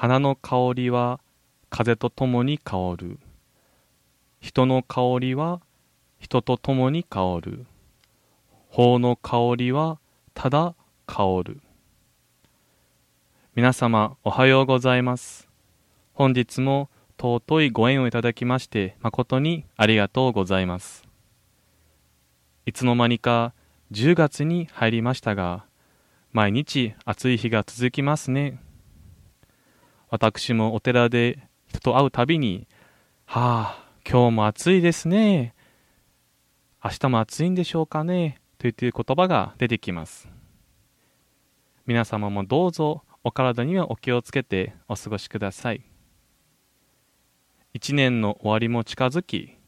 花の香りは風とともに香る。人の香りは人とともに香る。法の香りはただ香る。皆様おはようございます。本日も尊いご縁をいただきまして誠にありがとうございます。いつの間にか10月に入りましたが、毎日暑い日が続きますね。私もお寺で人と会うたびに、はあ、今日も暑いですね。明日も暑いんでしょうかね。という言葉が出てきます。皆様もどうぞお体にはお気をつけてお過ごしください。一年の終わりも近づき、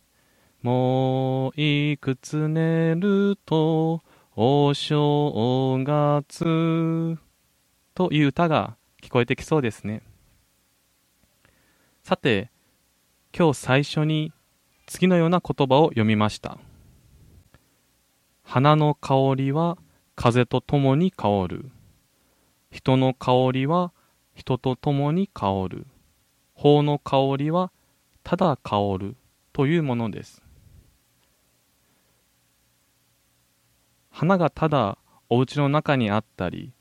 もういくつ寝るとお正月という歌が聞こえてきそうですね。さて、今日最初に次のような言葉を読みました。花の香りは風と共に香る。人の香りは人と共に香る。法の香りはただ香るというものです。花がただお家の中にあったり、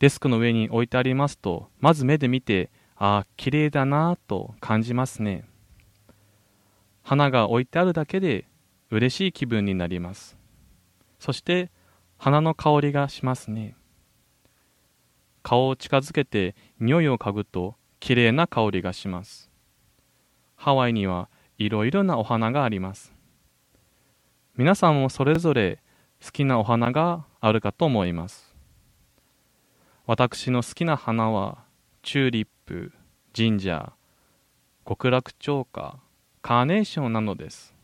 デスクの上に置いてありますと、まず目で見て、ああ、綺麗だなと感じますね。花が置いてあるだけで嬉しい気分になります。そして、花の香りがしますね。顔を近づけて匂いを嗅ぐと綺麗な香りがします。ハワイにはいろいろなお花があります。皆さんもそれぞれ好きなお花があるかと思います。私の好きな花はチューリッププ、ジンジャー、極楽鳥花、カーネーションなのです。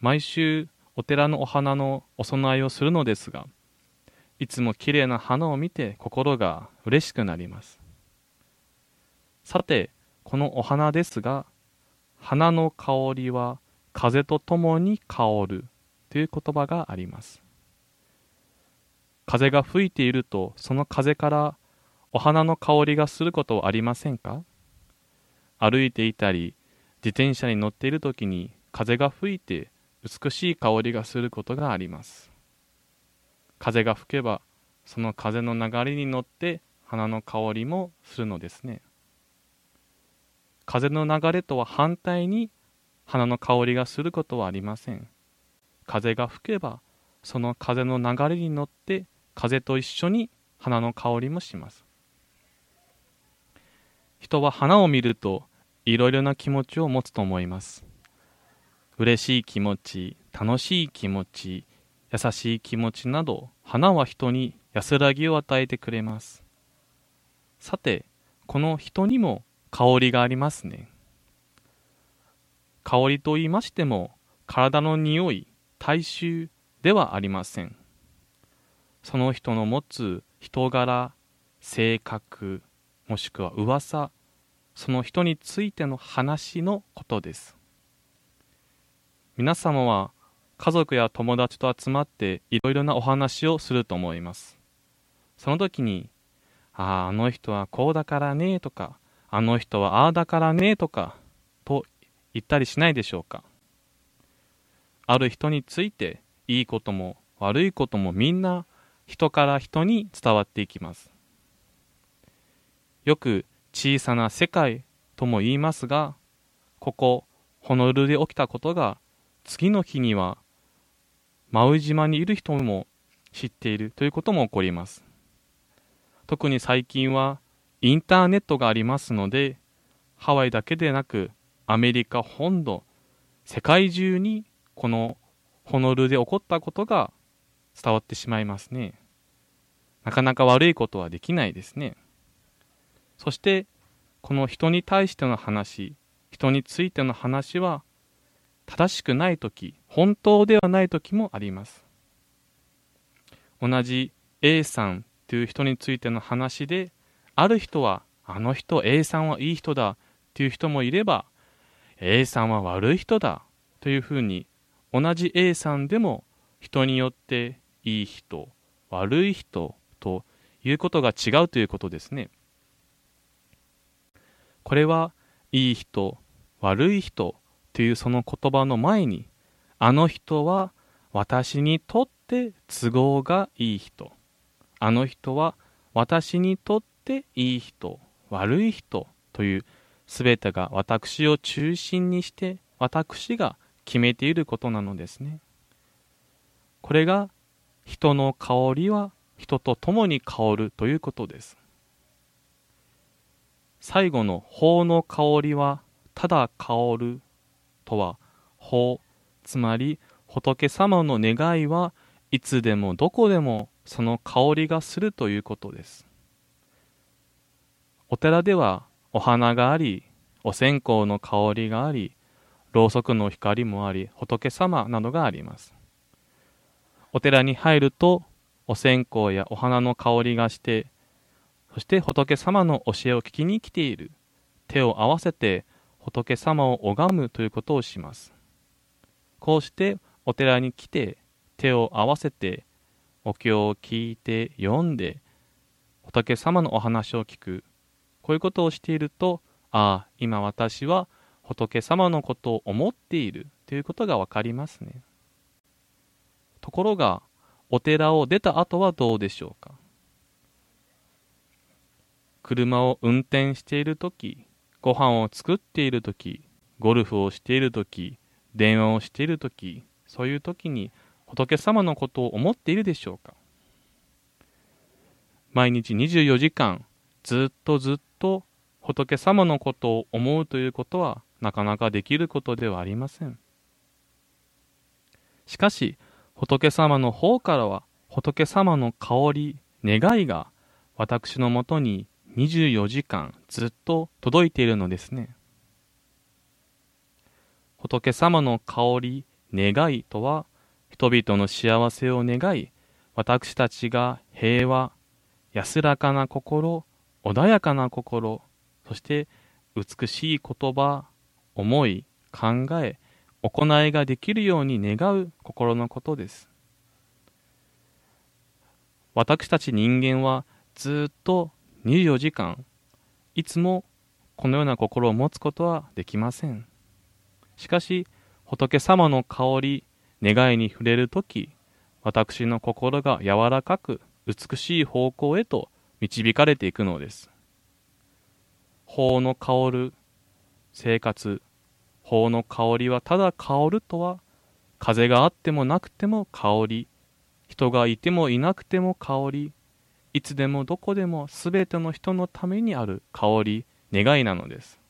毎週お寺のお花のお供えをするのですが、いつも綺麗な花を見て心が嬉しくなります。さて、このお花ですが、花の香りは風とともに香るという言葉があります。風が吹いていると、その風からお花の香りがすることはありませんか？歩いていたり、自転車に乗っている時に風が吹いて美しい香りがすることがあります。風が吹けば、その風の流れに乗って花の香りもするのですね。風の流れとは反対に花の香りがすることはありません。風が吹けばその風の流れに乗って風と一緒に花の香りもします人は花を見るといろいろな気持ちを持つと思います。嬉しい気持ち楽しい気持ち優しい気持ちなど花は人に安らぎを与えてくれます。さてこの人にも香りがありますね。香りと言いましても体の匂い大衆ではありません。その人の持つ人柄性格もしくは噂その人についての話のことです。皆様は家族や友達と集まっていろいろなお話をすると思います。その時にあああの人はこうだからねとかあの人はああだからねとかと言ったりしないでしょうか。ある人についていいことも悪いこともみんな人から人に伝わっていきます。よく小さな世界とも言いますがここホノルルで起きたことが次の日にはマウイ島にいる人も知っているということも起こります特に最近はインターネットがありますのでハワイだけでなくアメリカ本土世界中にこのホノルルで起こったことが伝わってしまいますね。なかなか悪いことはできないですね。そして、この人に対しての話、人についての話は、正しくないとき、本当ではないときもあります。同じ A さんという人についての話で、ある人は、あの人 A さんはいい人だという人もいれば、A さんは悪い人だというふうに同じ A さんでも人によっていい人悪い人ということが違うということですねこれはいい人、悪い人というその言葉の前に、あの人は私にとって都合がいい人。あの人は私にとっていい人、悪い人というすべてが私を中心にして私が決めていることなのですね。これが人の香りは人と共に香るということです。最後の法の香りはただ香るとは法、つまり仏様の願いはいつでもどこでもその香りがするということです。お寺ではお花があり、お線香の香りがあり、ろうそくの光もあり、仏様などがあります。お寺に入ると、お線香やお花の香りがして、そして仏様の教えを聞きに来ている。手を合わせて仏様を拝むということをします。こうしてお寺に来て手を合わせてお経を聞いて読んで仏様のお話を聞く。こういうことをしていると、ああ、今私は仏様のことを思っているということがわかりますね。ところが、お寺を出た後はどうでしょうか車を運転しているとき、ご飯を作っているとき、ゴルフをしているとき、電話をしているとき、そういうときに仏様のことを思っているでしょうか？毎日24時間、ずっとずっと仏様のことを思うということはなかなかできることではありません。しかし、仏様の方からは仏様の香り、願いが私のもとに24時間ずっと届いているのですね。仏様の香り、願いとは、人々の幸せを願い、私たちが平和、安らかな心、穏やかな心、そして美しい言葉、思い、考え、行いができるように願う心のことです。私たち人間はずっと24時間、いつもこのような心を持つことはできません。しかし、仏様の香り、願いに触れるとき、私の心が柔らかく美しい方向へと導かれていくのです。法の香る生活、法の香りはただ香るとは、風があってもなくても香り、人がいてもいなくても香り、いつでもどこでもすべての人のためにある香り、願いなのです。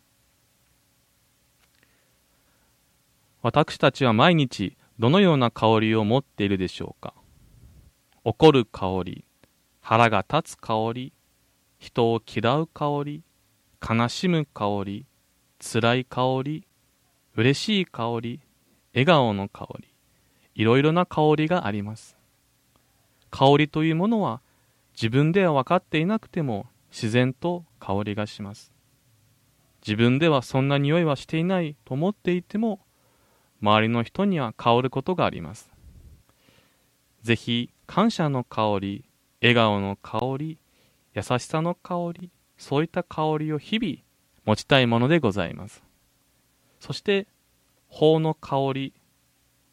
私たちは毎日どのような香りを持っているでしょうか？怒る香り、腹が立つ香り、人を嫌う香り、悲しむ香り、辛い香り、嬉しい香り、笑顔の香り、いろいろな香りがあります。香りというものは自分では分かっていなくても自然と香りがします。自分ではそんな匂いはしていないと思っていても、周りの人には香ることがあります。ぜひ、感謝の香り、笑顔の香り、優しさの香り、そういった香りを日々持ちたいものでございます。そして、法の香り、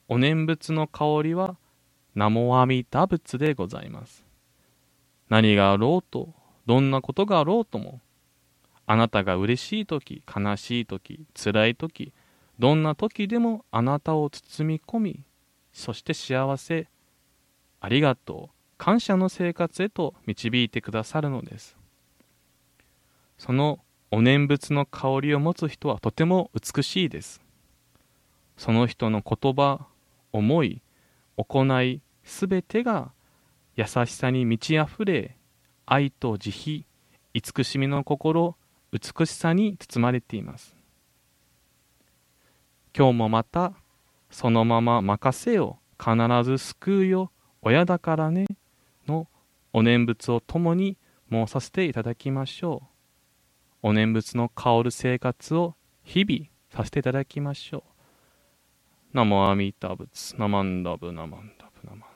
お念仏の香りは、南無阿弥陀仏でございます。何があろうと、どんなことがあろうとも、あなたが嬉しい時、悲しい時、辛い時、どんな時でもあなたを包み込み、そして幸せ、ありがとう、感謝の生活へと導いてくださるのです。そのお念仏の香りを持つ人はとても美しいです。その人の言葉、思い、行い、すべてが優しさに満ち溢れ、愛と慈悲、慈しみの心、美しさに包まれています。今日もまた、そのまま任せよ、必ず救うよ、親だからね、のお念仏を共に申させていただきましょう。お念仏の香る生活を日々させていただきましょう。ナモアミタ仏、ナマンダブナマンダブナマン